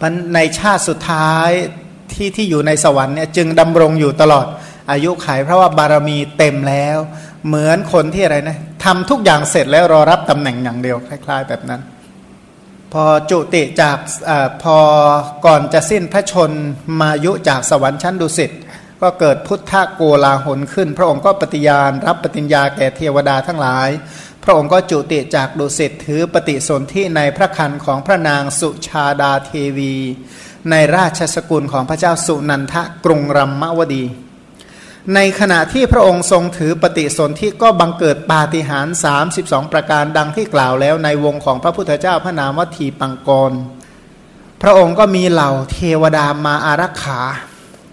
มันในชาติสุดท้ายที่ที่อยู่ในสวรรค์เนี่ยจึงดำรงอยู่ตลอดอายุขัยเพราะว่าบารมีเต็มแล้ว เหมือนคนที่อะไรนะทำทุกอย่างเสร็จแล้วรอรับตำแหน่งอย่างเดียวคล้าย ๆ แบบนั้น พอจุติจากอพอก่อนจะสิ้นพระชนมายุจากสวรรค์ชั้นดุสิตก็เกิดพุทธโกลาหลขึ้น พระองค์ก็ปฏิญาณรับปฏิญญาแก่เทวดาทั้งหลาย พระองค์ก็จุติจากดุสิตถือปฏิสนธิในพระคันของพระนางสุชาดาเทวี ในราชสกุลของพระเจ้าสุนันทะกรุงรัมมวดี ในขณะที่พระองค์ทรงถือปฏิสนธิก็บังเกิดปาฏิหาริย์32 ประการดังที่กล่าวแล้วในวงของพระพุทธเจ้าพระนามวัตถีปังกร พระองค์ก็มีเหล่าเทวดามาอารักขา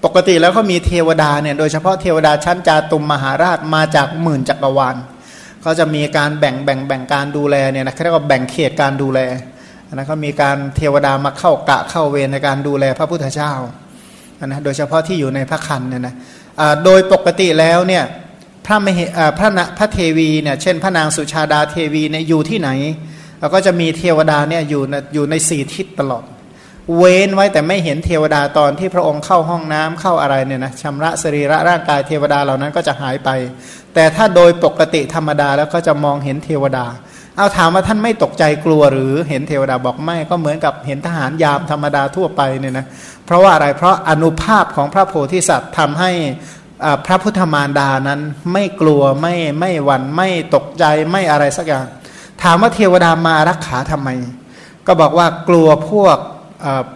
ปกติแล้วเขามีเทวดาเนี่ยโดยเฉพาะเทวดาชั้นจาตุมมหาราชมาจากหมื่นจักรวาล เขาจะมีการแบ่งแบ่งแบ่งการดูแลเนี่ยนะเขาเรียกว่าแบ่งเขตการดูแลนะเขามีการเทวดามาเข้ากะเข้าเวรในการดูแลพระพุทธเจ้านะโดยเฉพาะที่อยู่ในพระคันเนี่ยนะโดยปกติแล้วเนี่ยพระมเหพระพระเทวีเนี่ยเช่น พระนางสุชาดาเทวีเนี่ยอยู่ที่ไหนเราก็จะมีเทวดาเนี่ยอยู่อยู่ในสี่ทิศตลอด เว้นไว้แต่ไม่เห็นเทวดาตอนที่พระองค์เข้าห้องน้ำเข้าอะไรเนี่ยนะชำระสรีระร่างกายเทวดาเหล่านั้นก็จะหายไป แต่ถ้าโดยปกติธรรมดาแล้วก็จะมองเห็นเทวดา เอาถามว่าท่านไม่ตกใจกลัวหรือเห็นเทวดาบอกไม่ก็เหมือนกับเห็นทหารยามธรรมดาทั่วไปเนี่ยนะเพราะว่าอะไรเพราะอนุภาพของพระโพธิสัตว์ทำให้พระพุทธมารดานั้นไม่กลัวไม่ไม่หวั่นไม่ตกใจไม่อะไรสักอย่าง ถามว่าเทวดามารักขาทำไม ก็บอกว่ากลัวพวก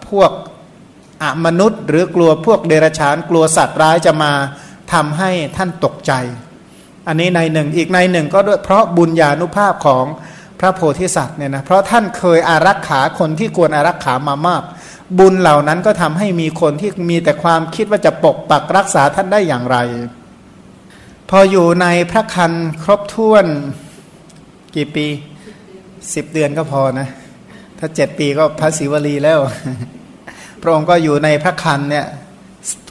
พวกอมนุษย์ หรือกลัวพวกเดรัจฉานกลัวสัตว์ร้ายจะมาทำให้ท่านตกใจ อันนี้ในหนึ่งอีกในหนึ่งก็ด้วยเพราะบุญญาณุภาพของพระโพธิสัตว์เนี่ยนะเพราะท่านเคยอารักขาคนที่ควรอารักขามามาก บุญเหล่านั้นก็ทำให้มีคนที่มีแต่ความคิดว่าจะปกปักรักษาท่านได้อย่างไร พออยู่ในพระคันครบถ้วนกี่ปีสิบเดือนก็พอนะ ถ้าเจ็ดปีก็พระศิวลีแล้ว พระองค์ก็อยู่ในพระคันเนี่ย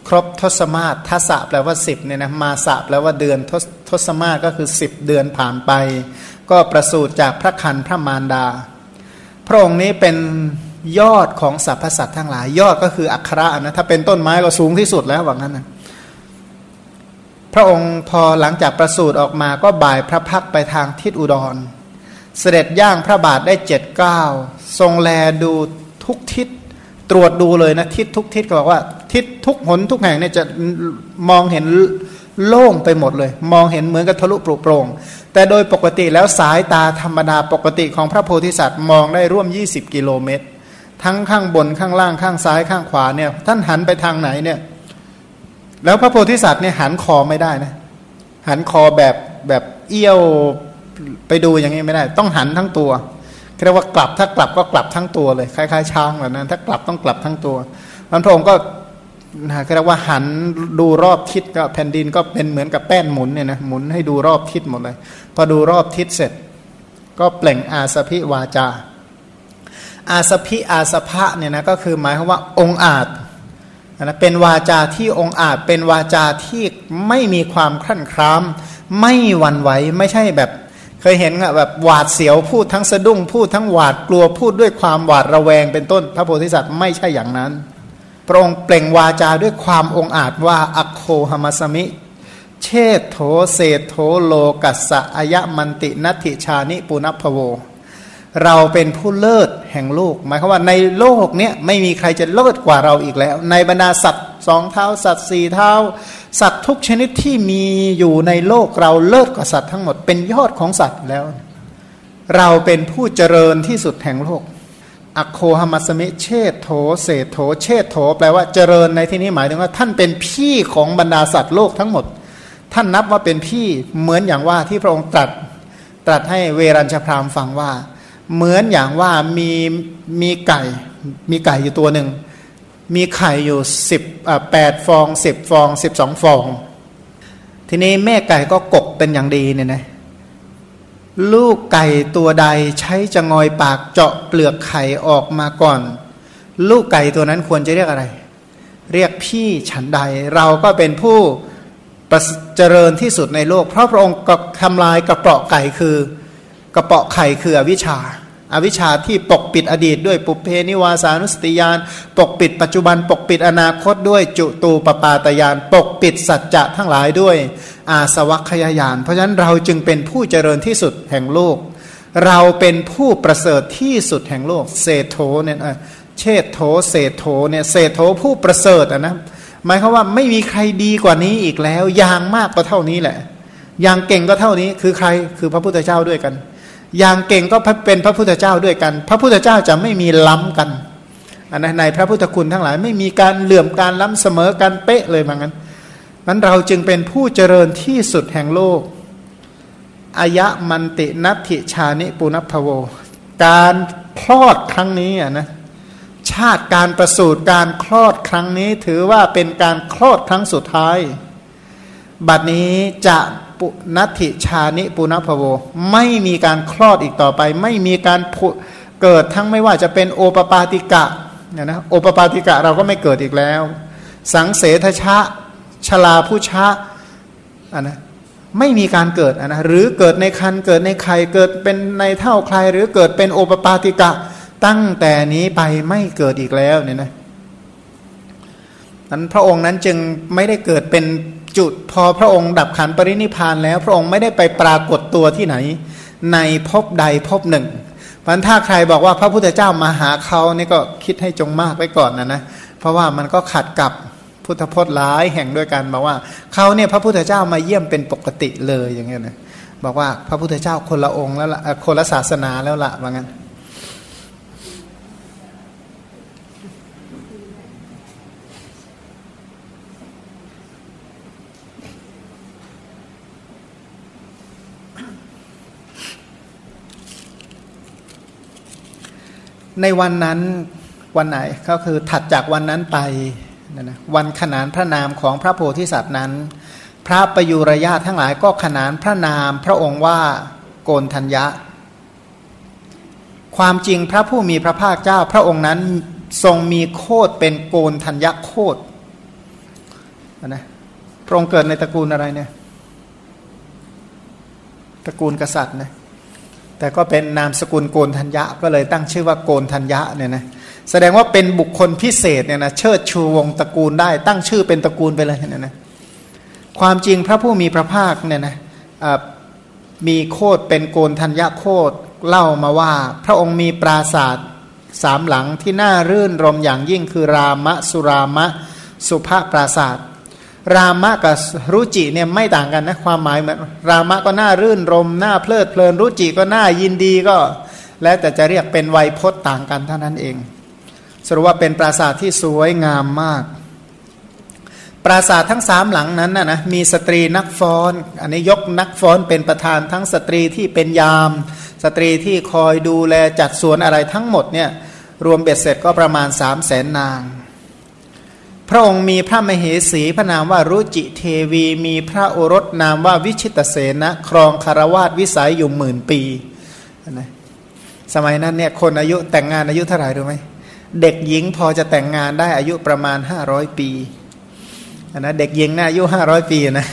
ครบทศมาศทัศแปลว่าสิบเนี่ยนะมาสะแปลว่าเดือนทศทศมาศก็คือสิบเดือนผ่านไป ก็ประสูติจากพระคันพระมารดา พระองค์นี้เป็นยอดของสรรพสัตว์ทั้งหลาย ยอดก็คืออัคระนะถ้าเป็นต้นไม้ก็สูงที่สุดแล้วว่างั้นนะพระองค์พอหลังจากประสูติออกมาก็บ่ายพระพักไปทางทิศอุดร เสด็จย่างพระบาทได้เจ็ดเก้าทรงแลดูทุกทิศตรวจดูเลยนะทิศทุกทิศก็บอกว่าทิศทุกหนทุกแห่งเนี่ยจะมองเห็นโล่งไปหมดเลย มองเห็นเหมือนกับทะลุปลุโปร่งแต่โดยปกติแล้วสายตาธรรมดาปกติของพระโพธิสัตว์มองได้ร่วม 20 กิโลเมตร ทั้งข้างบนข้างล่างข้างซ้ายข้างขวาเนี่ยท่านหันไปทางไหนเนี่ยแล้วพระโพธิสัตว์เนี่ยหันคอไม่ได้นะหันคอแบบแบบเอี้ยว ไปดูอย่างนี้ไม่ได้ ต้องหันทั้งตัวเรียกว่ากลับถ้ากลับก็กลับทั้งตัวเลยคล้ายๆช้างแบบนั้น ถ้ากลับต้องกลับทั้งตัวมันพระองค์ก็นะเรียกว่าหันดูรอบทิศก็แผ่นดินก็เป็นเหมือนกับแป้นหมุนเนี่ยนะหมุนให้ดูรอบทิศหมดเลย พอดูรอบทิศเสร็จ ก็เปล่งอาสพิวาจา อาสพิอาสภะเนี่ยนะก็คือหมายความว่าองอาจนะเป็นวาจาที่องอาจเป็นวาจาที่ไม่มีความครั่นครามไม่หวั่นไหวไม่ใช่แบบ เคยเห็นแบบหวาดเสียวพูดทั้งสะดุ้งพูดทั้งหวาดกลัวพูดด้วยความหวาดระแวงเป็นต้น พระโพธิสัตว์ไม่ใช่อย่างนั้น พระองค์เปล่งวาจาด้วยความองอาจว่าอโคหมัสมิ เชษโถเศโถโลกัสสะอายะมันตินัติชานิปุณพโว เราเป็นผู้เลิศแห่งโลกหมายความว่าในโลกเนี้ยไม่มีใครจะเลิศกว่าเราอีกแล้ว ในบรรดาสัตว์สองเท้าสัตว์สี่เท้า สัตว์ทุกชนิดที่มีอยู่ในโลกเราเลิศกว่าสัตว์ทั้งหมดเป็นยอดของสัตว์แล้ว เราเป็นผู้เจริญที่สุดแห่งโลกอโคหมัสมิเชษโถเศโถเชษโถ แปลว่าเจริญในที่นี้หมายถึงว่าท่านเป็นพี่ของบรรดาสัตว์โลกทั้งหมด ท่านนับว่าเป็นพี่เหมือนอย่างว่าที่พระองค์ตรัสตรัสให้เวรัญชพรามฟังว่า เหมือนอย่างว่ามีมีไก่ มีไก่อยู่ตัวหนึ่ง มีไข่อยู่สิบแปดฟองสิบฟองสิบสองฟอง ทีนี้แม่ไก่ก็กกเป็นอย่างดีเนี่ยนะลูกไก่ตัวใดใช้จะงอยปากเจาะเปลือกไข่ออกมาก่อน ลูกไก่ตัวนั้นควรจะเรียกอะไร เรียกพี่ฉันใด เราก็เป็นผู้เจริญที่สุดในโลก เพราะพระองค์ก็ทำลายกระเปาะไก่คือกระเปาะไข่คืออวิชชา อวิชชาที่ปกปิดอดีตด้วยปุเพนิวาสานุสติยาน ปกปิดปัจจุบัน ปกปิดอนาคตด้วยจุตูปปาตยาน ปกปิดสัจจะทั้งหลายด้วย อาสวัคยายาน เพราะฉะนั้นเราจึงเป็นผู้เจริญที่สุดแห่งโลก เราเป็นผู้ประเสริฐที่สุดแห่งโลกเศโธเนี่ยเชษโธเศโธเนี่ยเศโธผู้ประเสริฐนะหมายความว่าไม่มีใครดีกว่านี้อีกแล้วอย่างมากก็เท่านี้แหละ อย่างเก่งก็เท่านี้คือใครคือพระพุทธเจ้าด้วยกัน อย่างเก่งก็เป็นพระพุทธเจ้าด้วยกัน พระพุทธเจ้าจะไม่มีล้ำกันอันในพระพุทธคุณทั้งหลายไม่มีการเหลื่อมการล้ำเสมอกันเป๊ะเลยเหมือนกันนั้นเราจึงเป็นผู้เจริญที่สุดแห่งโลกอายะมันตินัตถิชานิปุณพโว การคลอดครั้งนี้อะนะชาติการประสูติการคลอดครั้งนี้ถือว่าเป็นการคลอดครั้งสุดท้าย บัดนี้จะ ปุนัตถิชานิปุณพโว ไม่มีการคลอดอีกต่อไป ไม่มีการเกิดทั้งไม่ว่าจะเป็นโอปปาติกะเนี่ยนะโอปปาติกะเราก็ไม่เกิดอีกแล้ว สังเสทชะชลาผู้ชะอันนะไม่มีการเกิดนะหรือเกิดในคันเกิดในไข่เกิดเป็นในเท่าใคร หรือเกิดเป็นโอปปาติกะ ตั้งแต่นี้ไปไม่เกิดอีกแล้วเนี่ยนะนั้นพระองค์นั้นจึงไม่ได้เกิดเป็น จุดพอพระองค์ดับขันปรินิพานแล้ว พระองค์ไม่ได้ไปปรากฏตัวที่ไหน ในภพใดภพหนึ่งพันถ้าใครบอกว่าพระพุทธเจ้ามาหาเขานี่ก็คิดให้จงมากไว้ก่อนนะนะเพราะว่ามันก็ขัดกับพุทธพจน์หลายแห่งด้วยกันบอกว่าเขาเนี่ยพระพุทธเจ้ามาเยี่ยมเป็นปกติเลยอย่างเงี้ยนะบอกว่าพระพุทธเจ้าคนละองค์แล้วละคนละศาสนาแล้วละว่างั้น ในวันนั้นวันไหนก็คือถัดจากวันนั้นไปนะวันขนานพระนามของพระโพธิสัตว์นั้น พระประยุรญาทั้งหลายก็ขนานพระนามพระองค์ว่าโกนทัญญะ ความจริงพระผู้มีพระภาคเจ้าพระองค์นั้นทรงมีโคดเป็นโกนทัญญะโคดนะพระองค์เกิดในตระกูลอะไรเนี่ยตระกูลกษัตริย์นะ แต่ก็เป็นนามสกุลโกนธัญญะก็เลยตั้งชื่อว่าโกนธัญญะเนี่ยนะแสดงว่าเป็นบุคคลพิเศษเนี่ยนะเชิดชูวงตระกูลได้ตั้งชื่อเป็นตระกูลไปเลยเนี่ยนะความจริงพระผู้มีพระภาคเนี่ยนะมีโคดเป็นโกนธัญญะโคดเล่ามาว่า พระองค์มีปราศาสตร์สามหลังที่น่ารื่นรมอย่างยิ่งคือรามะ สุรามะ สุภาปราศาสตร์ รามะกับรุจิเนี่ยไม่ต่างกันนะความหมายเหมือนรามะก็น่ารื่นรมย์น่าเพลิดเพลินรุจิก็น่ายินดีก็ แล้วแต่จะเรียกเป็นไวพจน์ต่างกันเท่านั้นเอง สรุปว่าเป็นปราสาทที่สวยงามมาก ปราสาททั้งสามหลังนั้นนะนะมีสตรีนักฟ้อน อันนี้ยกนักฟ้อนเป็นประธานทั้งสตรีที่เป็นยาม สตรีที่คอยดูแลจัดสวนอะไรทั้งหมดเนี่ยรวมเบ็ดเสร็จก็ประมาณสามแสนนาง พระองค์มีพระมเหสีพระนามว่ารุจิเทวีมีพระโอรสนามว่าวิชิตเสนะครองคารวาสวิสัยอยู่หมื่นปีนะสมัยนั้นเนี่ยคนอายุแต่งงานอายุเท่าไหร่รู้ไหมเด็กหญิงพอจะแต่งงานได้อายุประมาณห้าร้อยปีนะเด็กหญิงน่าอายุห้าร้อยปีนะ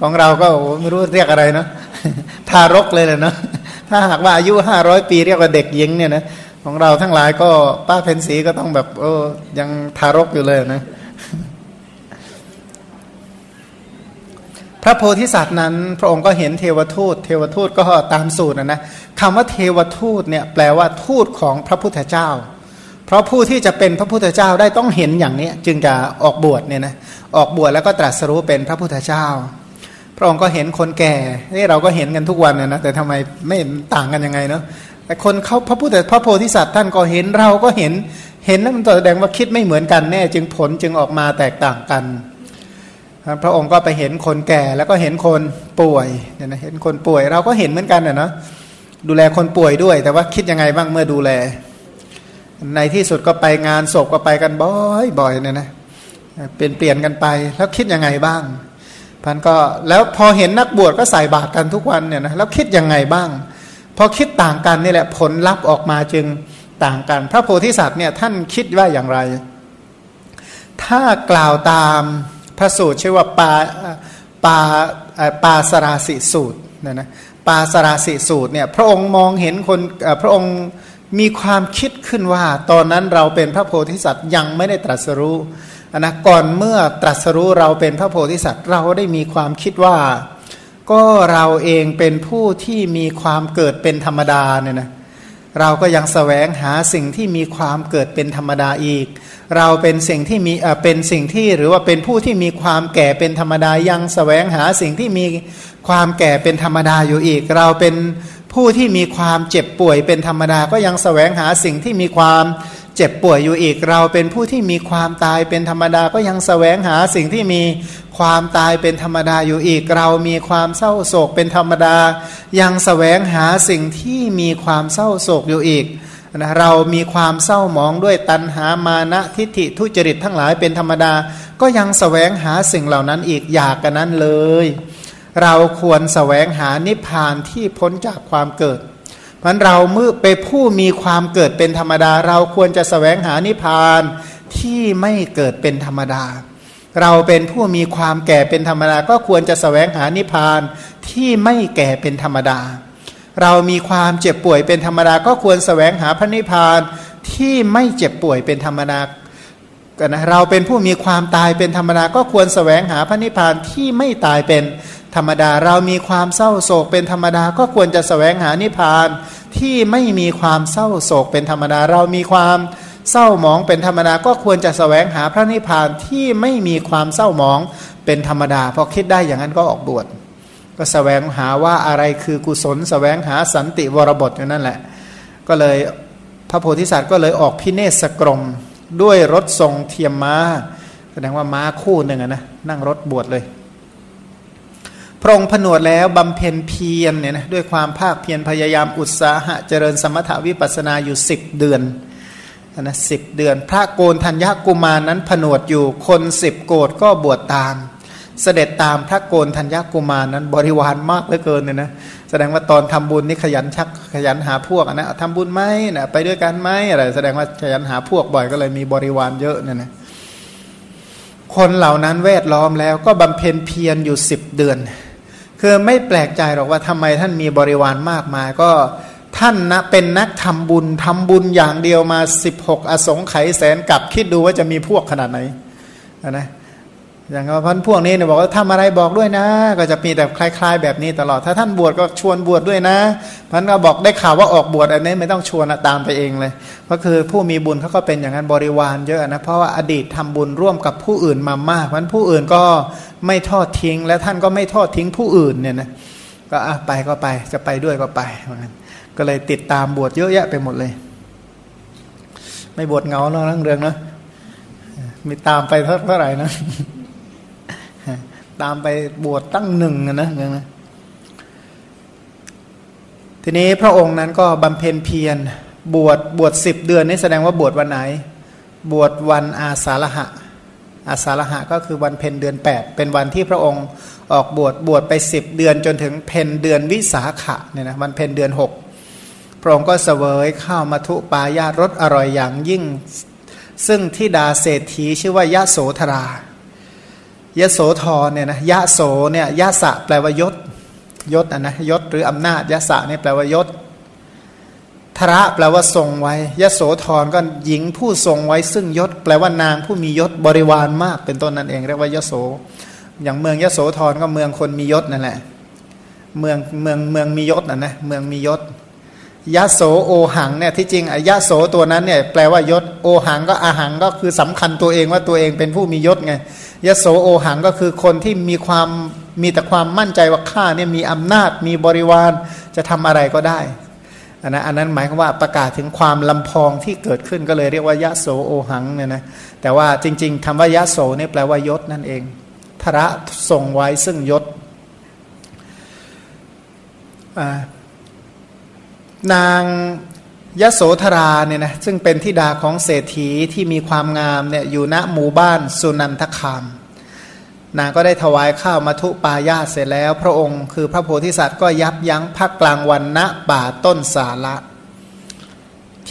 ของเราก็ไม่รู้เรียกอะไรเนาะทารกเลยเลยเนาะถ้าหากว่าอายุห้าร้อยปีเรียกว่าเด็กหญิงเนี่ยนะ ของเราทั้งหลายก็ป้าเพนสีก็ต้องแบบเออยังทารกอยู่เลยนะ พระโพธิสัตว์นั้น พระองค์ก็เห็นเทวทูต เทวทูตก็ตามสูตรนะนะคำว่าเทวทูตเนี่ยแปลว่าทูตของพระพุทธเจ้า เพราะผู้ที่จะเป็นพระพุทธเจ้าได้ต้องเห็นอย่างนี้จึงจะออกบวชเนี่ยนะออกบวชแล้วก็ตรัสรู้เป็นพระพุทธเจ้า พระองค์ก็เห็นคนแก่นี่เราก็เห็นกันทุกวันนะนะแต่ทำไมไม่ต่างกันยังไงเนาะ แต่คนเขาพระพุทธพระโพธิสัตว์ท่านก็เห็นเราก็เห็นเห็นแล้วมันแสดงว่าคิดไม่เหมือนกันแน่ จึงผลจึงออกมาแตกต่างกัน พระองค์ก็ไปเห็นคนแก่แล้วก็เห็นคนป่วยเนี่ยนะเห็นคนป่วยเราก็เห็นเหมือนกันนะดูแลคนป่วยด้วย แต่ว่าคิดยังไงบ้างเมื่อดูแล ในที่สุดก็ไปงานศพก็ไปกันบ่อยบ่อยเนี่ยนะเปลี่ยนเปลี่ยนกันไปแล้วคิดยังไงบ้างพันก็แล้วพอเห็นนักบวชก็ใส่บาตรกันทุกวันเนี่ยนะแล้วคิดยังไงบ้าง พอคิดต่างกันนี่แหละผลลัพธ์ออกมาจึงต่างกัน พระโพธิสัตว์เนี่ยท่านคิดว่าอย่างไร ถ้ากล่าวตามพระสูตรชื่อว่าปาปาปาสราสิสูตรนะนะปาสราสิสูตรเนี่ยพระองค์มองเห็นคนพระองค์มีความคิดขึ้นว่า ตอนนั้นเราเป็นพระโพธิสัตว์ยังไม่ได้ตรัสรู้นะก่อนเมื่อตรัสรู้เราเป็นพระโพธิสัตว์เราได้มีความคิดว่า ก็เราเองเป็นผู้ที่มีความเกิดเป็นธรรมดาเนี่ยนะเราก็ยังสแสวงหาสิ่งที่มีความเกิดเป็นธรรมดาอีก เราเป็นสิ่งที่มีเป็นสิ่งที่หรือว่าเป็นผู้ที่มีความแก่เป็นธรรมดายังสแสวงหาสิ่งที่มีความแก่เป็นธรรมดาอยู่อีก เราเป็นผู้ที่มีความเจ็บป่วยเป็นธรรมดา ก็ยังสแสวงหาสิ่งที่มีความเจ็บป่วยอยู่อีก เราเป็นผู้ที่มีความตายเป็นธรรมดา ก็ยังสแสวงหาสิ่งที่มี ความตายเป็นธรรมดาอยู่อีก เรามีความเศร้าโศกเป็นธรรมดา ยังสแสวงหาสิ่งที่มีความเศร้าโศกอยู่อีกนะเรามีความเศร้าหมองด้วยตัณหามานะทิฏฐิทุจริตทั้งหลายเป็นธรรมดา ก็ยังสแสวงหาสิ่งเหล่านั้นอีกอยากกันนั้นเลย เราควรสแสวงหานิพพานที่พ้นจากความเกิดเพราะเราเมื่อไปผู้มีความเกิดเป็นธรรมดา เราควรจะสแสวงหานิพพานที่ไม่เกิดเป็นธรรมดา เราเป็นผู้มีความแก่เป็นธรรมดา ก็ควรจะสแสวงหานิพพานที่ไม่แก่เป็นธรรมดา เรามีความเจ็บป่วยเป็นธรรมดา ก็ควรสแสวงหาพระนิพพานที่ไม่เจ็บป่วยเป็นธรรมดานะเราเป็นผู้มีความตายเป็นธรรมดา ก็ควรสแสวงหาพระนิพพานที่ไม่ตายเป็นธรรมดา เรามีความเศร้าโศกเป็นธรรมดา ก็ควรจะสแสวงหานิพพานที่ไม่มีความเศร้าโศกเป็นธรรมดา เรามีความ เศร้าหมองเป็นธรรมดาก็ควรจะสแสวงหาพระนิพพานที่ไม่มีความเศร้าหมองเป็นธรรมดาพอคิดได้อย่างนั้นก็ออกบวชก็สแสวงหาว่าอะไรคือกุศลสแสวงหาสันติวรบทอย่างนั้นแหละ ก็เลยพระโพธิสัตว์ก็เลยออกพิเนศกรมด้วยรถทรงเทียมมา้า แสดงว่าม้าคู่หนึ่งนะนั่งรถบวชเลย พระองค์ผนวดแล้วบำเพ็ญเพียรเนี่ยนะด้วยความภาคเพียรพยายามอุตสาหะเจริญสมถาวิปัสนาอยู่สิบเดือน นะสิบเดือน พระโกนธัญญกุมารนั้นผนวดอยู่คนสิบโกดก็บวชตาม เสด็จตามพระโกนธัญญกุมารนั้นบริวารมากเหลือเกินเนี่ยนะแสดงว่าตอนทำบุญนี่ขยันชักขยันหาพวกนะทำบุญไหมนะไปด้วยกันไหมอะไรแสดงว่าขยันหาพวกบ่อยก็เลยมีบริวารเยอะเนี่ยนะคนเหล่านั้นแวดล้อมแล้วก็บำเพ็ญเพียรอยู่สิบเดือน คือไม่แปลกใจหรอกว่าทำไมท่านมีบริวารมากมายก็ ท่านนะเป็นนักทำบุญทำบุญอย่างเดียวมา 16 อสงไขยแสนกับคิดดูว่าจะมีพวกขนาดไหนนะอย่างพันพวกนี้เนี่ยบอกว่าทำอะไรบอกด้วยนะ ก็จะมีแต่คล้าย ๆ แบบนี้ตลอด ถ้าท่านบวชก็ชวนบวชดด้วยนะพันก็บอกได้ข่าวว่าออกบวชอันนี้ไม่ต้องชวนตามไปเองเลยก็คือผู้มีบุญเขาก็เป็นอย่างนั้นบริวารเยอะนะเพราะว่าอดีตทำบุญร่วมกับผู้อื่นมามากพันผู้อื่นก็ไม่ทอดทิ้ง และท่านก็ไม่ทอดทิ้งผู้อื่นเนี่ยนะก็ไปก็ไปจะไปด้วยก็ไปเหมือนกัน ก็เลยติดตามบวชเยอะแยะไปหมดเลย ไม่บวชเงาเรื่งเรื่องนะมีตามไปเท่าไหร่นะตามไปบวชตั้งหนึ่งนะอย่างนะทีนี้พระองค์นั้นก็บำเพ็ญเพียรบวชบวชสิบเดือนนี่แสดงว่าบวชวันไหน บวชวันอาสาฬหะ อาสาฬหะก็คือวันเพ็ญเดือนแปดเป็นวันที่พระองค์ออกบวชบวชไปสิบเดือนจนถึงเพนเดือนวิสาขะเนี่ยนะวันเพ็ญเดือนหก พระองค์ก็เสวยข้าวมัทุปายาตรสอร่อยอย่างยิ่ง ซึ่งที่ดาเศรษฐีชื่อว่ายะโสธรายโสธรเนี่ยนะยะโสเนี่ยยะสะแปลว่ายศยศอะนะยศหรืออำนาจยะสะเนี่ยแปลว่ายศทระแปลว่าทรงไว้ยโสธรก็หญิงผู้ทรงไว้ซึ่งยศ แปลว่านางผู้มียศบริวารมาก เป็นต้นนั่นเองเรียกว่ายโส อย่างเมืองยโสธรก็เมืองคนมียศนั่นแหละ เมืองเมืองเมืองมียศนะนะเมืองมียศ ยะโสโอหังเนี่ยที่จริงยะโสตัวนั้นเนี่ยแปลว่ายศโอหังก็อาหังก็คือสำคัญตัวเองว่าตัวเองเป็นผู้มียศไงยะโสโอหังก็คือคนที่มีความมีแต่ความมั่นใจว่าข้าเนี่ยมีอำนาจมีบริวารจะทำอะไรก็ได้อันนั้นอันนั้นหมายความว่าประกาศถึงความลำพองที่เกิดขึ้นก็เลยเรียกว่ายะโสโอหังเนี่ยนะแต่ว่าจริง ๆคำว่ายะโสเนี่ยแปลว่ายศนั่นเองทระส่งไว้ซึ่งยศอ่า นางยโสธราเนี่ยนะซึ่งเป็นทิดาของเศรษฐีที่มีความงามเนี่ยอยู่ณหมู่บ้านสุนันทคาม นางก็ได้ถวายข้าวมัทุปายาเสร็จแล้ว พระองค์คือพระโพธิสัตว์ก็ยับยั้งพักกลางวันณป่าต้นสาละ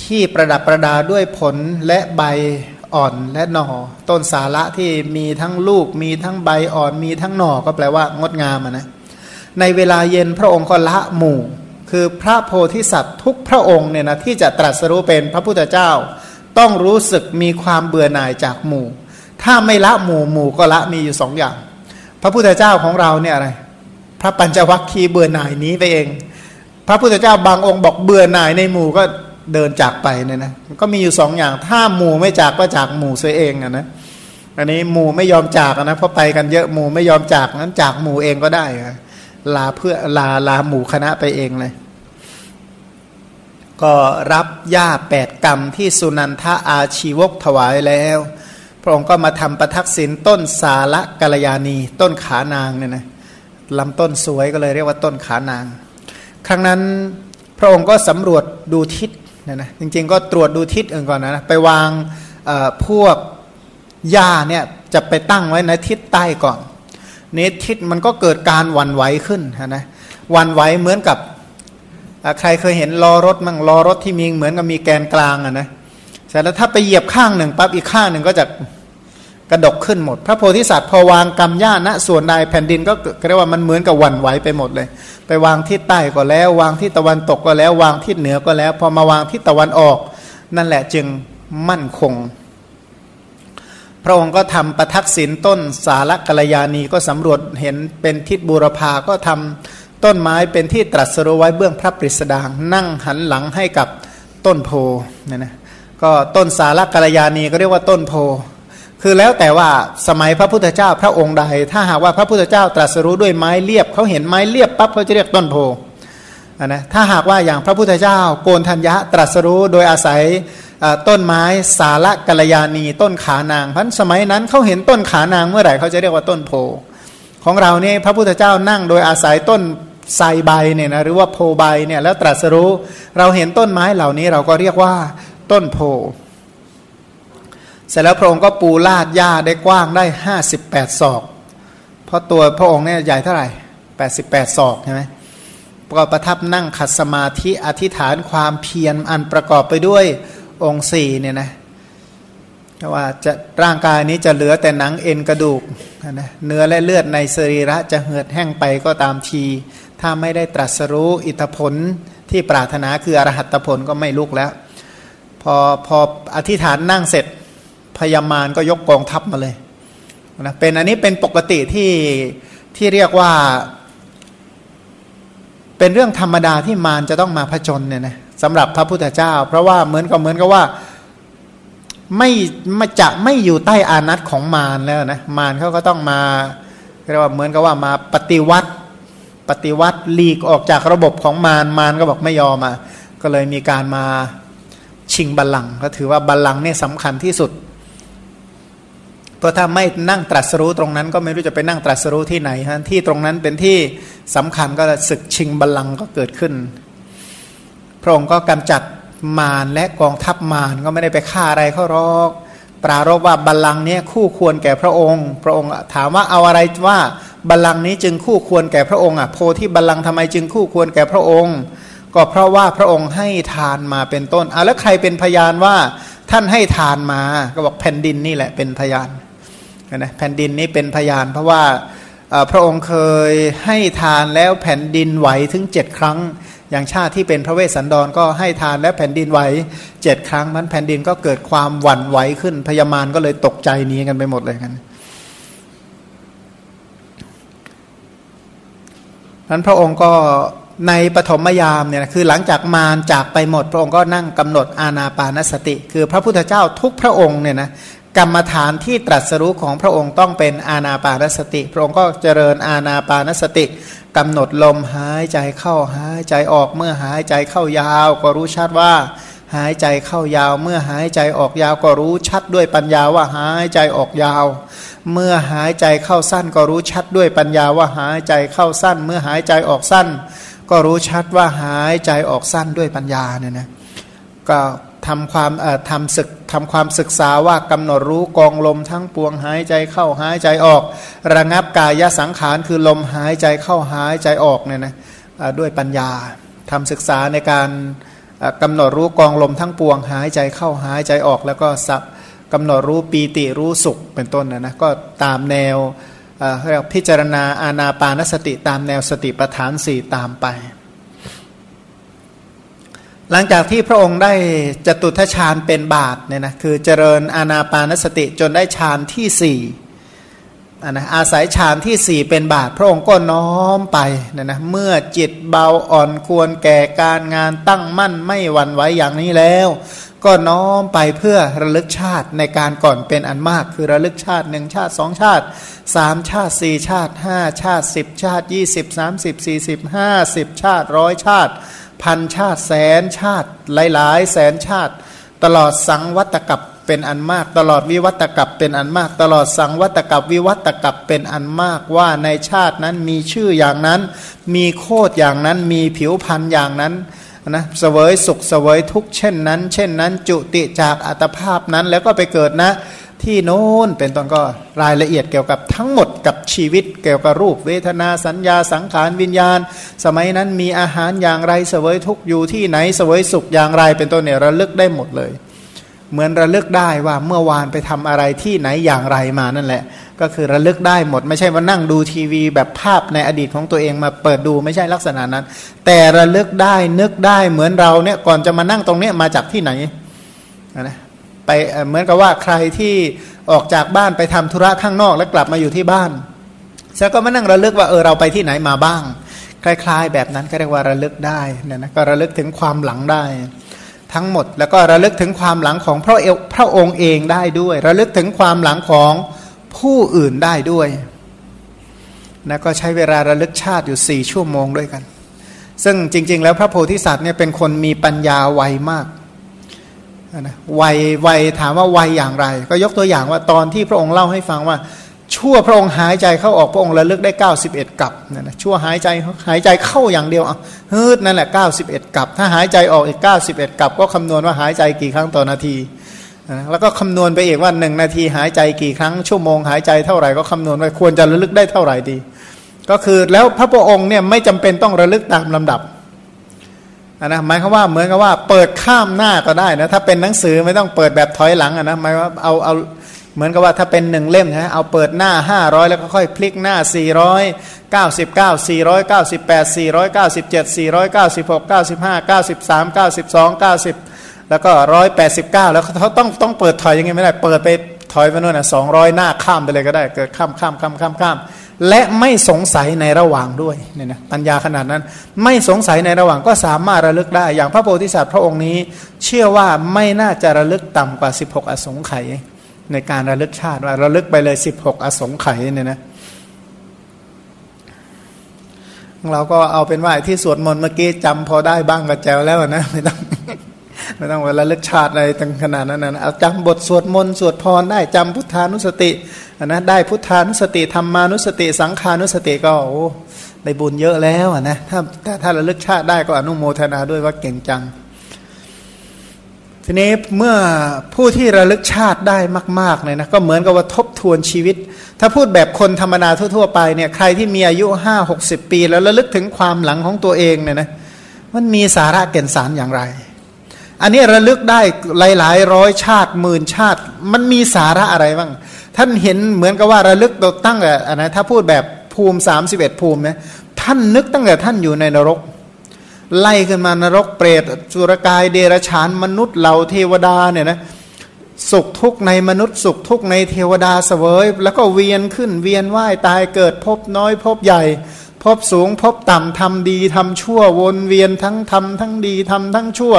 ที่ประดับประดาด้วยผลและใบอ่อนและหน่อต้นสาละที่มีทั้งลูกมีทั้งใบอ่อนมีทั้งหน่อก็แปลว่างดงามนะในเวลาเย็นพระองค์ก็ละหมู่ คือพระโพธิสัตว์ทุกพระองค์เนี่ยนะที่จะตรัสรู้เป็นพระพุทธเจ้า ต้องรู้สึกมีความเบื่อหน่ายจากหมู่ ถ้าไม่ละหมู่หมู่ก็ละมีอยู่สองอย่าง พระพุทธเจ้าของเราเนี่ยอะไรพระปัญจวัคคีย์เบื่อหน่ายนี้ไปเอง พระพุทธเจ้าบางองค์บอกเบื่อหน่ายในหมู่ก็เดินจากไปเนี่ยนะก็มีอยู่สองอย่าง ถ้าหมู่ไม่จากก็จากหมู่เสียเองอะนะอันนี้หมู่ไม่ยอมจากนะเพราะไปกันเยอะหมู่ไม่ยอมจากนั้นจากหมู่เองก็ได้ ลาเพื่อลาลาหมู่คณะไปเองเลย ก็รับยาแปดกรรมที่สุนันทาอาชีวกถวายแล้ว พระองค์ก็มาทำประทักษิณต้นสาละกัลยาณีต้นขานางเนี่ยนะลำต้นสวยก็เลยเรียกว่าต้นขานาง ครั้งนั้นพระองค์ก็สำรวจดูทิศเนี่ยนะจริงๆก็ตรวจดูทิศอื่นก่อนนะไปวางพวกหญ้าเนี่ยจะไปตั้งไว้ในทิศใต้ก่อน นี้ทิศมันก็เกิดการวันไหวขึ้นนะวันไหวเหมือนกับใครเคยเห็นล้อรถมั่งล้อรถที่มีเหมือนกับมีแกนกลางอะนะเสร็จแล้วถ้าไปเหยียบข้างหนึ่งปั๊บอีกข้างหนึ่งก็จะกระดกขึ้นหมด พระโพธิสัตว์พอวางกรรมหญ้าณส่วนใดแผ่นดินก็เรียกว่ามันเหมือนกับวันไหวไปหมดเลย ไปวางที่ใต้ก็แล้ว วางที่ตะวันตกก็แล้ว วางที่เหนือก็แล้ว พอมาวางที่ตะวันออก นั่นแหละจึงมั่นคง ระองค์ก็ทำประทักษิณต้นสารกัลยาณีก็สำรวจเห็นเป็นทิศบูรพาก็ทำต้นไม้เป็นที่ตรัสรู้ไว้เบื้องพระปริสดางนั่งหันหลังให้กับต้นโพเนี่ยนะก็ต้นสารกัลยาณีก็เรียกว่าต้นโพ คือแล้วแต่ว่าสมัยพระพุทธเจ้าพระองค์ใด ถ้าหากว่าพระพุทธเจ้าตรัสรู้ด้วยไม้เรียบเขาเห็นไม้เรียบปั๊บเขาจะเรียกต้นโพ นะถ้าหากว่าอย่างพระพุทธเจ้า โกนธัญญะตรัสรู้โดยอาศัยต้นไม้สาระกัลยาณี ต้นขานางพันสมัยนั้นเขาเห็นต้นขานางเมื่อไหร่เขาจะเรียกว่าต้นโพของเราเนี่ยพระพุทธเจ้านั่งโดยอาศัยต้นไทรใบเนี่ยนะหรือว่าโพใบเนี่ยแล้วตรัสรู้เราเห็นต้นไม้เหล่านี้เราก็เรียกว่าต้นโพเสร็จแล้วพระองค์ก็ปูลาดหญ้าได้กว้างได้ห้าสิบแปดศอก เพราะตัวพระองค์เนี่ยใหญ่เท่าไหร่แปดสิบแปดศอกใช่ไหม ก็ประทับนั่งขัดสมาธิอธิษฐานความเพียรอันประกอบไปด้วยองค์สี่เนี่ยนะว่าจะร่างกายนี้จะเหลือแต่หนังเอ็นกระดูกนะเนื้อและเลือดในสรีระจะเหือดแห้งไปก็ตามที ถ้าไม่ได้ตรัสรู้อิทธผลที่ปรารถนาคืออรหัตผลก็ไม่ลุกแล้ว พอพออธิษฐานนั่งเสร็จพยามารก็ยกกองทัพมาเลยนะเป็นอันนี้เป็นปกติที่ที่เรียกว่า เป็นเรื่องธรรมดาที่มารจะต้องมาผจญเนี่ยนะสำหรับพระพุทธเจ้า เพราะว่าเหมือนกับเหมือนกับว่าไม่มาจะไม่อยู่ใต้อานัตของมารแล้วนะมารเขาก็ต้องมาเรียกว่าเหมือนกับว่ามาปฏิวัติปฏิวัติลีกออกจากระบบของมารมารก็บอกไม่ยอมอะก็เลยมีการมาชิงบัลลังก์ก็ถือว่าบัลลังก์นี่สำคัญที่สุด เพราะถ้าไม่นั่งตรัสรู้ตรงนั้นก็ไม่รู้จะไปนั่งตรัสรู้ที่ไหนฮะที่ตรงนั้นเป็นที่สำคัญก็ศึกชิงบัลลังก์ก็เกิดขึ้น พระองค์ก็กำจัดมารและกองทัพมารก็ไม่ได้ไปฆ่าอะไรเขารอก ปรารบว่าบัลลังก์นี้คู่ควรแก่พระองค์ พระองค์ถามว่าเอาอะไรว่าบัลลังก์นี้จึงคู่ควรแก่พระองค์อะโพธิบัลลังก์ทำไมจึงคู่ควรแก่พระองค์ ก็เพราะว่าพระองค์ให้ทานมาเป็นต้นอะแล้วใครเป็นพยานว่าท่านให้ทานมาก็บอกแผ่นดินนี่แหละเป็นพยาน นะแผ่นดินนี้เป็นพยาน เพราะว่าพระองค์เคยให้ทานแล้วแผ่นดินไหวถึงเจ็ดครั้ง อย่างชาติที่เป็นพระเวสสันดรก็ให้ทานและแผ่นดินไหวเจ็ดครั้งนั้นแผ่นดินก็เกิดความหวั่นไหวขึ้นพญามารก็เลยตกใจหนีกันไปหมดเลยกันนั้นพระองค์ก็ในปฐมยามเนี่ยคือหลังจากมารจากไปหมด พระองค์ก็นั่งกำหนดอาณาปานสติ คือพระพุทธเจ้าทุกพระองค์เนี่ยนะ กรรมฐานที่ตรัสรู้ของพระองค์ต้องเป็นอาณาปานสติ พระองค์ก็เจริญอาณาปานสติกำหนดลมหายใจเข้าหายใจออกเมื่อหายใจเข้ายาว ก็รู้ชัดว่า หายใจเข้ายาว เมื่อหายใจออกยาวก็รู้ชัดด้วยปัญญาว่าหายใจออกยาว เมื่อหายใจเข้าสั้นก็รู้ชัดด้วยปัญญาว่าหายใจเข้าสั้น เมื่อหายใจออกสั้น ก็รู้ชัดว่าหายใจออกสั้นด้วยปัญญาเนี่ยนะก็ทำความทำศึก ทำความศึกษาว่ากำหนดรู้กองลมทั้งปวงหายใจเข้าหายใจออก ระงับกายสังขารคือลมหายใจเข้าหายใจออกเนี่ยนะด้วยปัญญาทำศึกษาในการกำหนดรู้กองลมทั้งปวงหายใจเข้าหายใจออก แล้วก็สับกำหนดรู้ปีติรู้สุขเป็นต้นนะนะก็ตามแนวเรียกพิจารณาอาณาปานสติตามแนวสติปัฏฐานสี่ตามไป หลังจากที่พระองค์ได้จตุทชาญเป็นบาทเนี่ยนะคือเจริญอาณาปานสติจนได้ฌานที่สี่นะอาศัยฌานที่สี่เป็นบาท พระองค์ก็น้อมไปเนี่ยนะเมื่อจิตเบาอ่อนควรแก่การงานตั้งมั่นไม่หวั่นไหวอย่างนี้แล้ว ก็น้อมไปเพื่อระลึกชาติในการก่อนเป็นอันมาก คือระลึกชาติหนึ่งชาติสองชาติสามชาติสี่ชาติห้าชาติสิบชาติยี่สิบสามสิบสี่สิบห้าสิบชาติร้อยชาติ พันชาติแสนชาติ หลายๆ แสนชาติ ตลอดสังวัตกับเป็นอันมาก ตลอดวิวัตกับเป็นอันมาก ตลอดสังวัตกับวิวัตกับเป็นอันมากว่าในชาตินั้นมีชื่ออย่างนั้น มีโคดอย่างนั้นมีผิวพันธ์อย่างนั้นนะเสวยสุขเสวยทุกเช่นนั้น เช่นนั้น จุติจากอัตภาพนั้นแล้วก็ไปเกิดนะ ที่โน้นเป็นต้นก็รายละเอียดเกี่ยวกับทั้งหมดกับชีวิตเกี่ยวกับรูปเวทนาสัญญาสังขารวิญญาณ สมัยนั้นมีอาหารอย่างไรเสวยทุกอยู่ที่ไหนเสวยสุขอย่างไรเป็นต้นเนี่ยระลึกได้หมดเลย เหมือนระลึกได้ว่าเมื่อวานไปทำอะไรที่ไหนอย่างไรมานั่นแหละ ก็คือระลึกได้หมด ไม่ใช่มานั่งดูทีวีแบบภาพในอดีตของตัวเองมาเปิดดูไม่ใช่ลักษณะนั้น แต่ระลึกได้นึกได้เหมือนเราเนี่ยก่อนจะมานั่งตรงนี้มาจากที่ไหนนะ ไปเหมือนกับว่าใครที่ออกจากบ้านไปทำธุระข้างนอกแล้วกลับมาอยู่ที่บ้านแล้วก็มานั่งระลึกว่าเออเราไปที่ไหนมาบ้าง คล้าย ๆ แบบนั้นก็เรียกว่าระลึกได้นะนะก็ระลึกถึงความหลังได้ ทั้งหมดแล้วก็ระลึกถึงความหลังของพระเอพระองค์เองได้ด้วย ระลึกถึงความหลังของผู้อื่นได้ด้วยนะก็ใช้เวลาระลึกชาติอยู่สี่ชั่วโมงด้วยกัน ซึ่งจริง ๆ แล้วพระโพธิสัตว์เนี่ยเป็นคนมีปัญญาไวมาก นะไวไวถามว่าไวอย่างไร ก็ยกตัวอย่างว่าตอนที่พระองค์เล่าให้ฟังว่า ชั่วพระองค์หายใจเข้าออกพระองค์ระลึกได้ 91กับนั่นนะชั่วหายใจหายใจเข้าอย่างเดียวอะฮึดนั่นแหละ 91กับ ถ้าหายใจออกอีก 91กับ ก็คำนวณว่าหายใจกี่ครั้งต่อนาทีแล้วก็คำนวณไปอีกว่าหนึ่งนาทีหายใจกี่ครั้ง ชั่วโมงหายใจเท่าไหร่ก็คำนวณไว้ควรจะระลึกได้เท่าไหร่ดี ก็คือแล้วพระพุทธองค์เนี่ยไม่จำเป็นต้องระลึกตามลำดับ นะหมายความว่าเหมือนกับว่า เปิดข้ามหน้าก็ได้นะถ้าเป็นหนังสือไม่ต้องเปิดแบบถอยหลังนะหมายว่าเอาเอาเหมือนกับว่าถ้าเป็นหนึ่งเล่มนะเอาเปิดหน้า 500 แล้วก็ค่อยพลิกหน้า 499 498 497 496 95 93 92 90 แล้วก็ 189 แล้วเขาต้องต้องเปิดถอยยังไงไม่ได้ เปิดไปถอยไปโน่นน่ะ200 หน้าข้ามไปเลยก็ได้ เกิดข้ามข้ามข้ามข้ามข้าม และไม่สงสัยในระหว่างด้วยเนี่ยนะปัญญาขนาดนั้น ไม่สงสัยในระหว่างก็สามารถระลึกได้ อย่างพระโพธิสัตว์พระองค์นี้ เชื่อว่าไม่น่าจะระลึกต่ำกว่า 16 อสงไขยในการระลึกชาติว่าระลึกไปเลยสิบหกอสงไขยเนี่ยนะเราก็เอาเป็นว่าที่สวดมนต์เมื่อกี้จำพอได้บ้างก็แจวแล้วนะไม่ต้อง ไม่ต้องเวลาเลึกชาติอะไรตั้งขนาดนั้นนะเอาจำบทสวดมนต์สวดพรได้จำพุทธานุสตินะได้พุทธานุสติธรรมานุสติสังขานุสติก็โอ้ได้บุญเยอะแล้วนะถ้าถ้าถ้าระลึกชาติได้ก็อนุโมทนาด้วยว่าเก่งจัง ทีนี้เมื่อผู้ที่ระลึกชาติได้มากๆเลยนะก็เหมือนกับว่าทบทวนชีวิต ถ้าพูดแบบคนธรรมดาทั่ว ๆ ไปเนี่ยใครที่มีอายุห้าหกสิบปี แล้วระลึกถึงความหลังของตัวเองเนี่ยนะมันมีสาระเก่นสารอย่างไร อันนี้ระลึกได้หลายๆ ร้อยชาติหมื่นชาติ มันมีสาระอะไรบ้าง ท่านเห็นเหมือนกับว่าระลึกตั้งแต่อันนะถ้าพูดแบบภูมิสามสิบเอ็ดภูมินะท่านนึกตั้งแต่ท่านอยู่ในนรก ไล่ขึ้นมานรกเปรตสุรกายเดรฉานมนุษย์เหล่าเทวดาเนี่ยนะสุขทุกข์ในมนุษย์สุขทุกข์ในเทวดาเสวย แล้วก็เวียนขึ้นเวียนว่ายตายเกิดพบน้อยพบใหญ่พบสูงพบต่ำทำดีทำชั่ววนเวียนทั้งทำทั้งดีทำทั้งชั่ว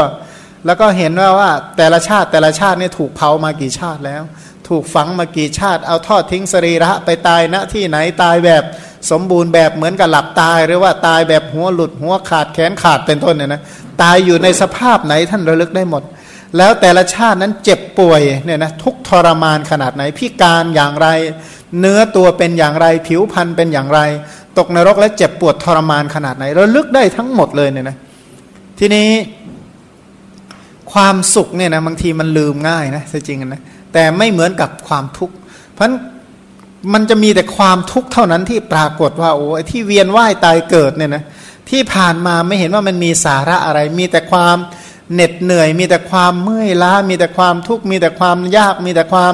แล้วก็เห็นว่าว่าแต่ละชาติแต่ละชาติเนี่ยถูกเผามากี่ชาติแล้ว ถูกฝังมากี่ชาติ เอาทอดทิ้งสรีระไปตายณที่ไหนตายแบบสมบูรณ์แบบเหมือนกับหลับตายหรือว่าตายแบบหัวหลุดหัวขาดแขนขาดเป็นต้นเนี่ยนะตายอยู่ในสภาพไหนท่านระลึกได้หมด แล้วแต่ละชาตินั้นเจ็บป่วยเนี่ยนะทุกทรมานขนาดไหนพิการอย่างไร เนื้อตัวเป็นอย่างไรผิวพรรณเป็นอย่างไร ตกนรกและเจ็บปวดทรมานขนาดไหนระลึกได้ทั้งหมดเลยเนี่ยนะทีนี้ ความสุขเนี่ยนะบางทีมันลืมง่ายนะจริงนะแต่ไม่เหมือนกับความทุกข์ เพราะมันจะมีแต่ความทุกข์เท่านั้นที่ปรากฏว่าโอ้ที่เวียนว่ายตายเกิดเนี่ยนะที่ผ่านมาไม่เห็นว่ามันมีสาระอะไร มีแต่ความเหน็ดเหนื่อย มีแต่ความเมื่อยล้า มีแต่ความทุกข์มีแต่ความยาก มีแต่ความ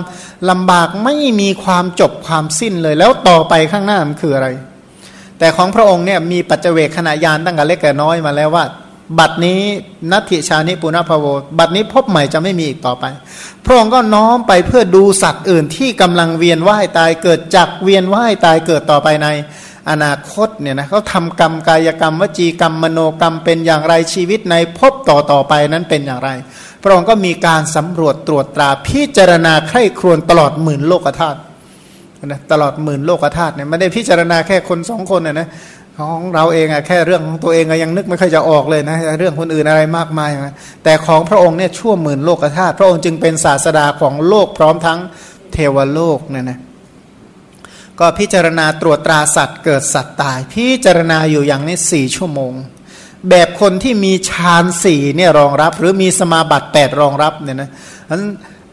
ลำบากไม่มีความจบความสิ้นเลย แล้วต่อไปข้างหน้ามันคืออะไร แต่ของพระองค์เนี่ยมีปัจเจกขณะยานตั้งแต่เล็กแต่น้อยมาแล้วว่า บัดนี้นัตถิชานิปุณพโว บัดนี้พบใหม่จะไม่มีอีกต่อไป พระองค์ก็น้อมไปเพื่อดูสัตว์อื่นที่กำลังเวียนว่ายตายเกิดจากเวียนว่ายตายเกิดต่อไปในอนาคตเนี่ยนะเขาทำกรรมกายกรรม วจีกรรมมโนกรรมเป็นอย่างไรชีวิตในภพต่อต่อไปนั้นเป็นอย่างไร พระองค์ก็มีการสำรวจตรวจตราพิจารณาใคร่ครวญตลอดหมื่นโลกธาตุนะตลอดหมื่นโลกธาตุเนี่ยไม่ได้พิจารณาแค่คนสองคนนะนะ ของเราเองอะแค่เรื่องของตัวเองยังนึกไม่ค่อยจะออกเลยนะเรื่องคนอื่นอะไรมากมายนะแต่ของพระองค์เนี่ยชั่วหมื่นโลกธาตุพระองค์จึงเป็นศาสดาของโลกพร้อมทั้งเทวโลกเนี่ยนะก็พิจารณาตรวจตราสัตว์เกิดสัตว์ตาย พิจารณาอยู่อย่างนี้สี่ชั่วโมง แบบคนที่มีฌานสี่เนี่ยรองรับ หรือมีสมาบัติแปดรองรับเนี่ยนะนั้น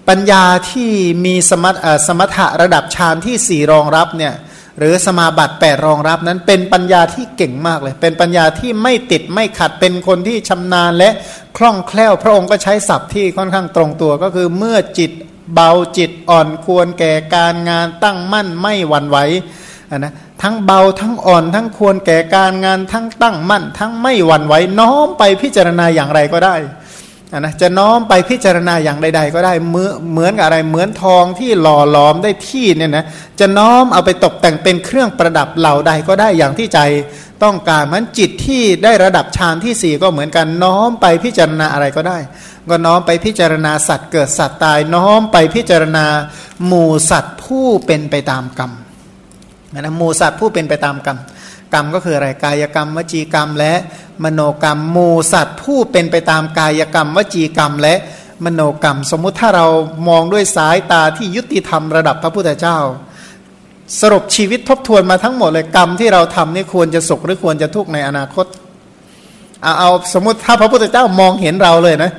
ปัญญาที่มีสมสมถะระดับฌานที่สี่รองรับเนี่ย หรือสมาบัติแปดรองรับนั้นเป็นปัญญาที่เก่งมากเลย เป็นปัญญาที่ไม่ติดไม่ขัดเป็นคนที่ชำนาญและคล่องแคล่ว พระองค์ก็ใช้ศัพท์ที่ค่อนข้างตรงตัวก็คือเมื่อจิตเบาจิตอ่อนควรแก่การงานตั้งมั่นไม่หวั่นไหวนะทั้งเบาทั้งอ่อนทั้งควรแก่การงานทั้งตั้งมั่น ทั้งไม่หวั่นไหวน้อมไปพิจารณาอย่างไรก็ได้ นะจะน้อมไปพิจารณาอย่างใด ๆ ก็ได้เมือเหมือนกับอะไรเหมือนทองที่หล่อหลอมได้ที่เนี่ยนะจะน้อมเอาไปตกแต่งเป็นเครื่องประดับเหล่าใดก็ได้อย่างที่ใจต้องการมันจิตที่ได้ระดับฌานที่สี่ก็เหมือนกันน้อมไปพิจารณาอะไรก็ได้ ก็น้อมไปพิจารณาสัตว์เกิดสัตว์ตายน้อมไปพิจารณาหมู่สัตว์ผู้เป็นไปตามกรรมนะหมู่สัตว์ผู้เป็นไปตามกรรม กรรมก็คืออะไรกายกรรม วจีกรรม และมโนกรรมหมูสัตว์ผู้เป็นไปตามกายกรรม วจีกรรม และมโนกรรม สมมุติถ้าเรามองด้วยสายตาที่ยุติธรรมระดับพระพุทธเจ้า สรุปชีวิตทบทวนมาทั้งหมดเลยกรรมที่เราทำนี่ควรจะสุขหรือควรจะทุกข์ในอนาคตเอาเอาสมมติถ้าพระพุทธเจ้ามองเห็นเราเลยนะ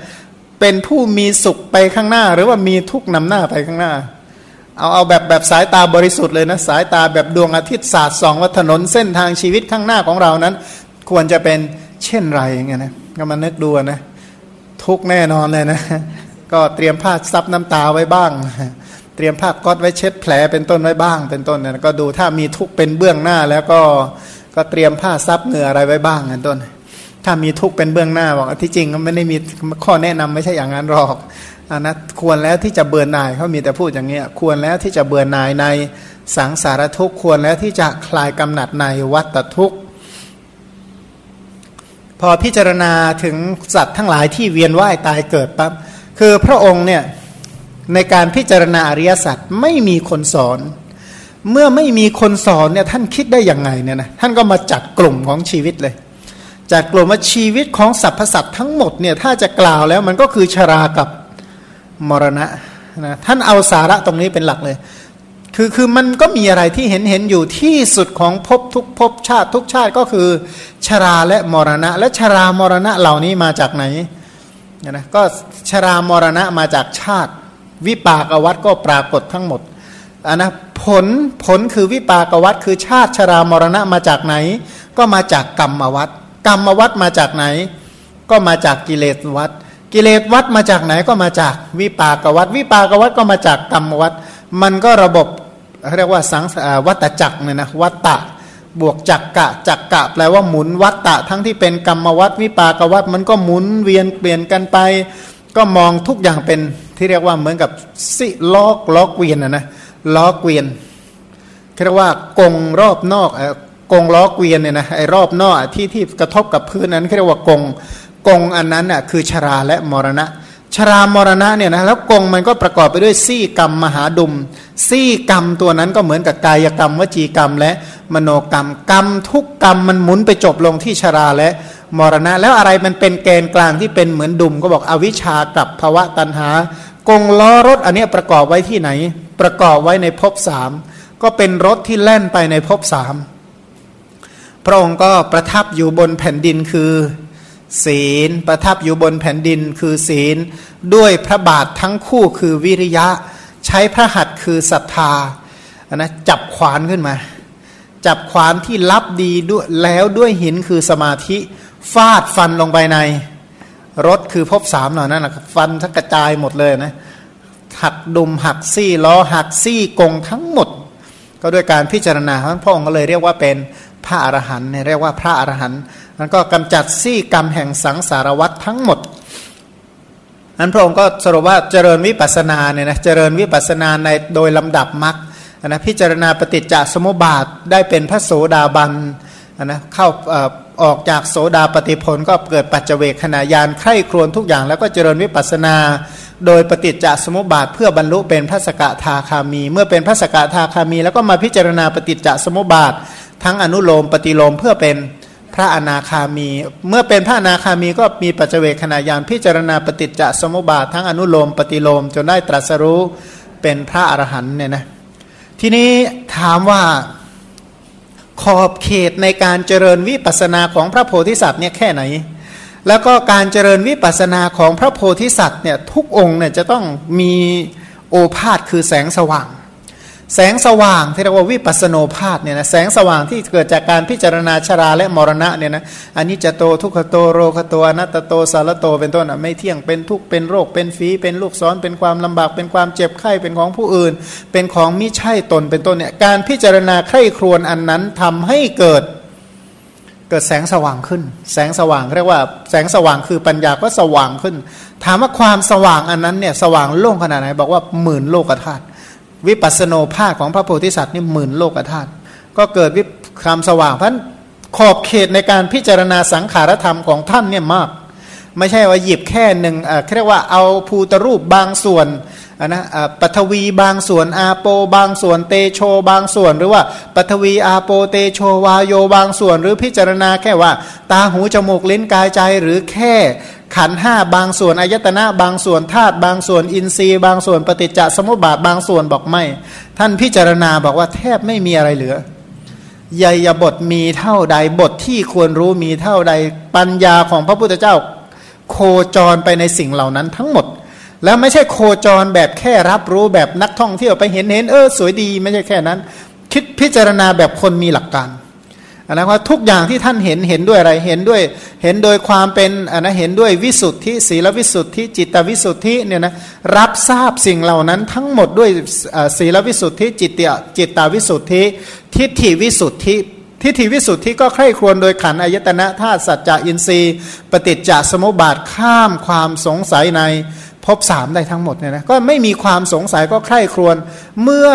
เป็นผู้มีสุขไปข้างหน้า หรือว่ามีทุกข์นำหน้าไปข้างหน้า เอาเอาแบบแบบสายตาบริสุทธิ์เลยนะ สายตาแบบดวงอาทิตย์สาดส่องว่าถนนเส้นทางชีวิตข้างหน้าของเรานั้น ควรจะเป็นเช่นไรเงี้ยนะก็มานึกดูนะ ทุกแน่นอนเลยนะ ก็เตรียมผ้าซับน้ำตาไว้บ้าง เตรียมผ้าก๊อตไว้เช็ดแผลเป็นต้นไว้บ้าง เป็นต้นนะก็ดูถ้ามีทุกเป็นเบื้องหน้าแล้วก็ก็เตรียมผ้าซับเหงื่ออะไรไว้บ้างเป็นต้นถ้ามีทุกเป็นเบื้องหน้าบอกที่จริงก็ไม่ได้มีข้อแนะนำไม่ใช่อย่างนั้นหรอก อันนะควรแล้วที่จะเบื่อหน่ายเขามีแต่พูดอย่างเงี้ยควรแล้วที่จะเบื่อหน่ายในสังสารทุกข์ควรแล้วที่จะคลายกำหนัดในวัตทุกข์ พอพิจารณาถึงสัตว์ทั้งหลายที่เวียนว่ายตายเกิดปั๊บคือพระองค์เนี่ยในการพิจารณาอริยสัจไม่มีคนสอน เมื่อไม่มีคนสอนเนี่ยท่านคิดได้ยังไงเนี่ยนะท่านก็มาจัดกลุ่มของชีวิตเลย จัดกลุ่มว่าชีวิตของสรรพสัตว์ทั้งหมดเนี่ยถ้าจะกล่าวแล้วมันก็คือชรากับ มรณะนะท่านเอาสาระตรงนี้เป็นหลักเลย คือคือมันก็มีอะไรที่เห็นเห็นอยู่ที่สุดของภพทุกภพชาติทุกชาติก็คือ ชราและมรณะ และชรามรณะเหล่านี้มาจากไหนนะก็ชรามรณะมาจากชาติ วิปากวัตก็ปรากฏทั้งหมดอันนะผลผลคือวิปากวัตคือชาติชรามรณะมาจากไหน ก็มาจากกรรมวัตกรรมวัตมาจากไหน ก็มาจากกิเลสวัต กิเลสวัดมาจากไหนก็มาจากวิปากวัดวิปากวัดก็มาจากกรรมวัดมันก็ระบบเรียกว่าสังวัตจักเนี่ยนะวัตตะบวกจักกะจักกะ แปลว่าหมุนวัตตะทั้งที่เป็นกรรมวัดวิปากวัดมันก็หมุนเวียนเปลี่ยนกันไป ก็มองทุกอย่างเป็นที่เรียกว่าเหมือนกับสิล้อกล้อเกวียนนะนะล้อเกวียนเรียกว่ากงรอบนอกกงล้อเกวียนเนี่ยนะไอ้รอบนอกที่ที่กระทบกับพื้นนั้นเรียกว่ากง กงอันนั้นน่ะคือชราและมรณะ ชรามรณะเนี่ยนะแล้วกงมันก็ประกอบไปด้วยซี่กรรมมหาดุม ซี่กรรมตัวนั้นก็เหมือนกับกายกรรมวจีกรรม และมโนกรรมกรรมทุกกรรมมันหมุนไปจบลงที่ชราและมรณะ แล้วอะไรมันเป็นแกนกลางที่เป็นเหมือนดุม ก็บอกอวิชากับภาวะตันหากงล้อรถอันนี้ประกอบไว้ที่ไหน ประกอบไว้ในภพสามก็เป็นรถที่แล่นไปในภพสามพระองค์ก็ประทับอยู่บนแผ่นดินคือ ศีลประทับอยู่บนแผ่นดินคือศีล ด้วยพระบาททั้งคู่คือวิริยะ ใช้พระหัตถ์คือศรัทธานะจับขวานขึ้นมา จับขวานที่รับดีด้วยแล้วด้วยหินคือสมาธิฟาดฟันลงไปใน รถคือพบสามหน่อยนั่นแหละฟันทั้งกระจายหมดเลยนะหักดุมหักซี่ล้อหักซี่กงทั้งหมด ก็ด้วยการพิจารณาพระองค์ก็เลยเรียกว่าเป็นพระอรหันต์เรียกว่าพระอรหันต์ นั้นก็กำจัดซี่กรรมแห่งสังสารวัฏทั้งหมดนั้นพระองค์ก็สรุปว่าเจริญวิปัสนาเนี่ยนะเจริญวิปัสนาในโดยลำดับมรรคนะพิจารณาปฏิจจสมุปบาทได้เป็นพระโสดาบันนะเข้าออกจากโสดาปฏิพลก็เกิดปัจเจเวคขณะยานไข้ครวนทุกอย่าง แล้วก็เจริญวิปัสนา โดยปฏิจจสมุปบาท เพื่อบรรลุเป็นพระสกทาคามี เมื่อเป็นพระสกทาคามี แล้วก็มาพิจารณาปฏิจจสมุปบาท ทั้งอนุโลมปฏิโลมเพื่อเป็น พระอนาคามี เมื่อเป็นพระอนาคามีก็มีปัจเจเวคขณะยานพิจารณาปฏิจจสมุปบาททั้งอนุโลมปฏิโลมจนได้ตรัสรู้เป็นพระอรหันต์เนี่ยนะทีนี้ถามว่าขอบเขตในการเจริญวิปัสนาของพระโพธิสัตว์เนี่ยแค่ไหน แล้วก็การเจริญวิปัสนาของพระโพธิสัตว์เนี่ยทุกองค์เนี่ยจะต้องมีโอภาษคือแสงสว่าง แสงสว่างที่เรียกว่าวิปัสโนภาสเนี่ยนะแสงสว่างที่เกิดจากการพิจารณาชราและมรณะเนี่ยนะอันนี้จะโตทุกขโตโรคโตอนัตโตสารโตเป็นต้นอะไม่เที่ยงเป็นทุกเป็นโรคเป็นฝีเป็นลูกซ้อนเป็นความลำบากเป็นความเจ็บไข้เป็นของผู้อื่น เป็นของมิใช่ตนเป็นต้นเนี่ยการพิจารณาใคร่ครวญอันนั้นทำให้เกิดเกิดแสงสว่างขึ้น แสงสว่างเรียกว่าแสงสว่างคือปัญญาก็สว่างขึ้น ถามว่าความสว่างอันนั้นเนี่ยสว่างโล่งขนาดไหนบอกว่าหมื่นโลกธาตุ วิปัสโนภาคของพระโพธิสัตว์นี่หมื่นโลกธาตุก็เกิดวิคำสว่างเพราะขอบเขตในการพิจารณาสังขารธรรมของท่านเนี่ยมาก ไม่ใช่ว่าหยิบแค่หนึ่งเรียกว่าเอาภูตรูปบางส่วน นะปัทวีบางส่วนอาโปบางส่วนเตโชบางส่วน หรือว่าปัทวีอาโปเตโชวาโยบางส่วน หรือพิจารณาแค่ว่า ตาหูจมูกลิ้นกายใจหรือแค่ขันห้าบางส่วนอายตนะบางส่วนธาตุบางส่วนอินทรีย์ บางส่วนปฏิจจสมุปบาทบางส่วนบอกไม่ ท่านพิจารณาบอกว่าแทบไม่มีอะไรเหลือใหญ่บทมีเท่าใดบทที่ควรรู้มีเท่าใดปัญญาของพระพุทธเจ้า โคจรไปในสิ่งเหล่านั้นทั้งหมด แล้วไม่ใช่โคจรแบบแค่รับรู้แบบนักท่องเที่ยวไปเห็นเห็นเออสวยดีไม่ใช่แค่นั้น คิดพิจารณาแบบคนมีหลักการนะว่าทุกอย่างที่ท่านเห็นเห็นด้วยอะไรเห็นด้วย เห็นโดยความเป็นอันนะเห็นด้วยวิสุทธิศีลวิสุทธิจิตวิสุทธิเนี่ยนะรับทราบสิ่งเหล่านั้นทั้งหมดด้วยศีลวิสุทธิจิตจิตตวิสุทธิ ทิฏฐิวิสุทธิทิฏฐิวิสุทธิก็ใคร่ครวญโดยขันอายตนะธาตุสัจจะอินทรีย์ ปฏิจจสมุปบาทข้ามความสงสัยใน ภพสามได้ทั้งหมดเนี่ยนะก็ไม่มีความสงสัยก็ใคร่ครวญเมื่อ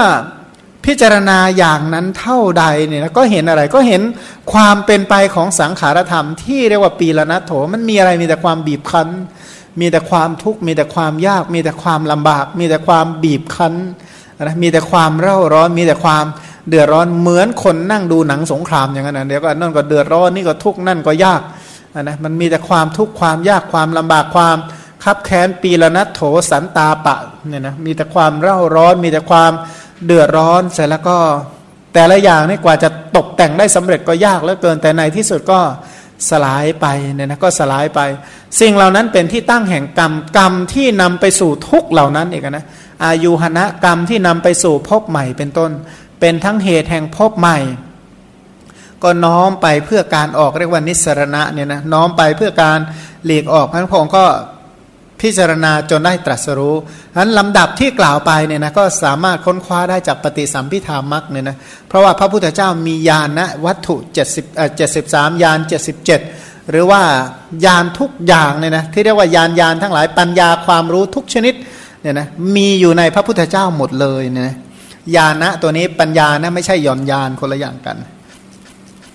พิจารณาอย่างนั้นเท่าใดเนี่ยนะก็เห็นอะไรก็เห็นความเป็นไปของสังขารธรรมที่เรียกว่าปีละนัโถมันมีอะไรมีแต่ความบีบคั้น มีแต่ความทุกข์มีแต่ความยาก มีแต่ความลำบาก มีแต่ความบีบคั้นนะมีแต่ความเร่าร้อน มีแต่ความเดือดร้อนเหมือนคนนั่งดูหนังสงครามอย่างนั้นนะเดี๋ยวก็นั่นก็เดือดร้อนนี่ก็ทุกข์นั่นก็ยากนะมันมีแต่ความทุกข์ความยากความลำบากความ คับแค้นปีละนัโถสันตาปะเนี่ยนะมีแต่ความเร่าร้อน มีแต่ความเดือดร้อนเสร็จแล้วก็แต่ละอย่างนี่กว่าจะตกแต่งได้สำเร็จก็ยากเหลือเกินแต่ในที่สุดก็สลายไปเนี่ยนะก็สลายไป สิ่งเหล่านั้นเป็นที่ตั้งแห่งกรรมกรรมที่นำไปสู่ทุกเหล่านั้นเองนะอายุหณะกรรมที่นำไปสู่พบใหม่เป็นต้น เป็นทั้งเหตุแห่งพบใหม่ ก็น้อมไปเพื่อการออกเรียกว่านิสรณะเนี่ยนะน้อมไปเพื่อการหลีกออกพระพงศ์ก็ พิจารณาจนได้ตรัสรู้ฉะนั้นลำดับที่กล่าวไปเนี่ยนะก็สามารถค้นคว้าได้จากปฏิสัมพิธามักเนี่ยนะเพราะว่าพระพุทธเจ้ามียานนะวัตถุ70เอ่อ73ยาน77 หรือว่ายานทุกอย่างเนี่ยนะที่เรียกว่ายานยานทั้งหลายปัญญาความรู้ทุกชนิดเนี่ยนะมีอยู่ในพระพุทธเจ้าหมดเลยเนี่ยนะยานะตัวนี้ปัญญานะไม่ใช่หย่อนยานคนละอย่างกัน